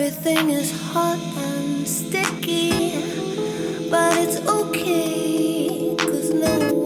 Everything is hot and sticky, but it's okay, cause no